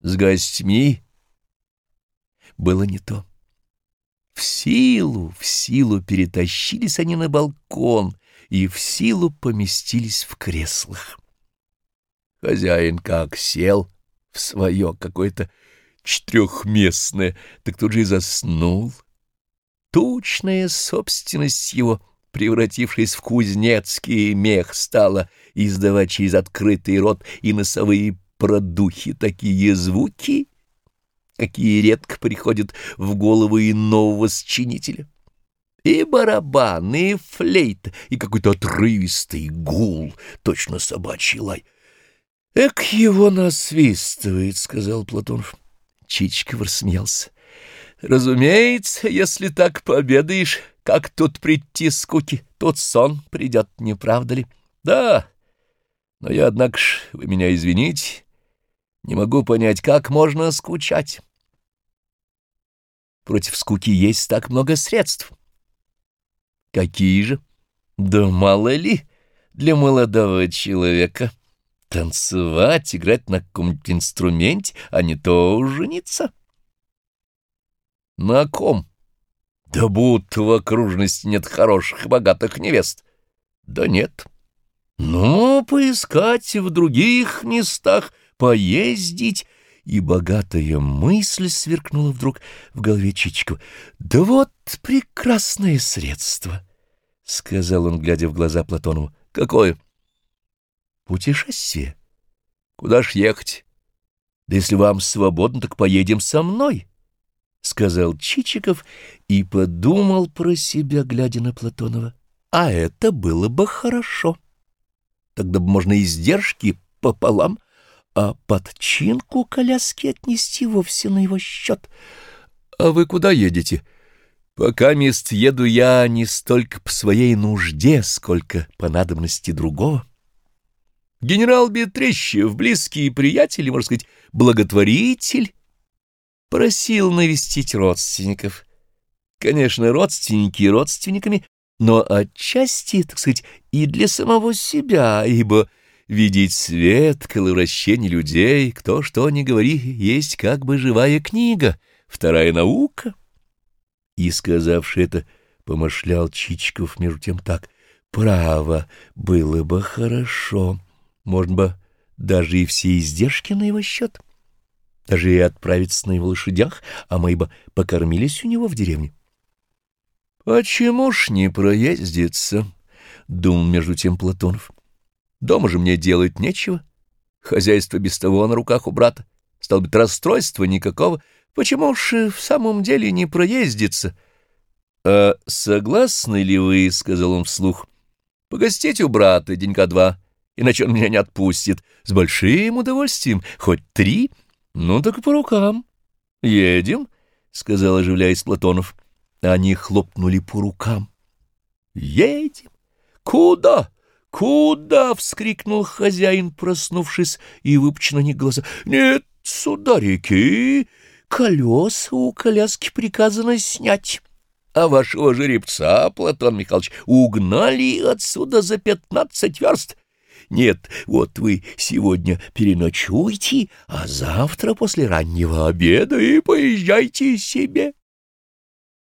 С гостьми было не то. В силу, в силу перетащились они на балкон и в силу поместились в креслах. Хозяин как сел в свое какое-то четырехместное, так тут же и заснул. Тучная собственность его, превратившись в кузнецкий мех, стала издавать через открытый рот и носовые продухи такие звуки, какие редко приходят в голову и нового сочинителя. И барабан, и флейт, и какой-то отрывистый гул, точно собачий лай. «Эк, его насвистывает», — сказал Платонов. Чичиков рассмеялся. «Разумеется, если так пообедаешь, как тут прийти скуки, тут сон придет, не правда ли?» «Да, но я, однако ж, вы меня извините, не могу понять, как можно скучать». Против скуки есть так много средств. Какие же? Да мало ли для молодого человека. Танцевать, играть на каком-нибудь инструменте, а не то жениться. На ком? Да будто в окружности нет хороших, богатых невест. Да нет. Ну, поискать в других местах, поездить и богатая мысль сверкнула вдруг в голове Чичикова. «Да вот прекрасное средство!» — сказал он, глядя в глаза Платонову. «Какое?» «Путешествие. Куда ж ехать? Да если вам свободно, так поедем со мной!» — сказал Чичиков и подумал про себя, глядя на Платонова. «А это было бы хорошо. Тогда бы можно издержки пополам» а подчинку коляски отнести вовсе на его счет. — А вы куда едете? — Пока мест еду я не столько по своей нужде, сколько по надобности другого. Генерал Бетрещев, близкий приятель, можно сказать, благотворитель, просил навестить родственников. Конечно, родственники родственниками, но отчасти, так сказать, и для самого себя, ибо Видеть свет, коловращение людей, кто что ни говори, есть как бы живая книга, вторая наука. И, сказавши это, помышлял Чичиков между тем так. Право, было бы хорошо. Можно бы даже и все издержки на его счет. Даже и отправиться на его лошадях, а мы бы покормились у него в деревне. «Почему ж не проездиться?» — думал между тем Платонов. Дома же мне делать нечего. Хозяйство без того на руках у брата. Стал быть, расстройства никакого. Почему ж в самом деле не проездится? — А согласны ли вы, — сказал он вслух, — погостить у брата денька два, иначе он меня не отпустит. С большим удовольствием, хоть три. Ну так по рукам. — Едем, — сказал, оживляясь Платонов. Они хлопнули по рукам. — Едем. Куда? — «Куда?» — вскрикнул хозяин, проснувшись и выпучив на глаза. «Нет, сударики, колеса у коляски приказано снять, а вашего жеребца, Платон Михайлович, угнали отсюда за пятнадцать верст». Нет, вот вы сегодня переночуйте, а завтра после раннего обеда и поезжайте себе.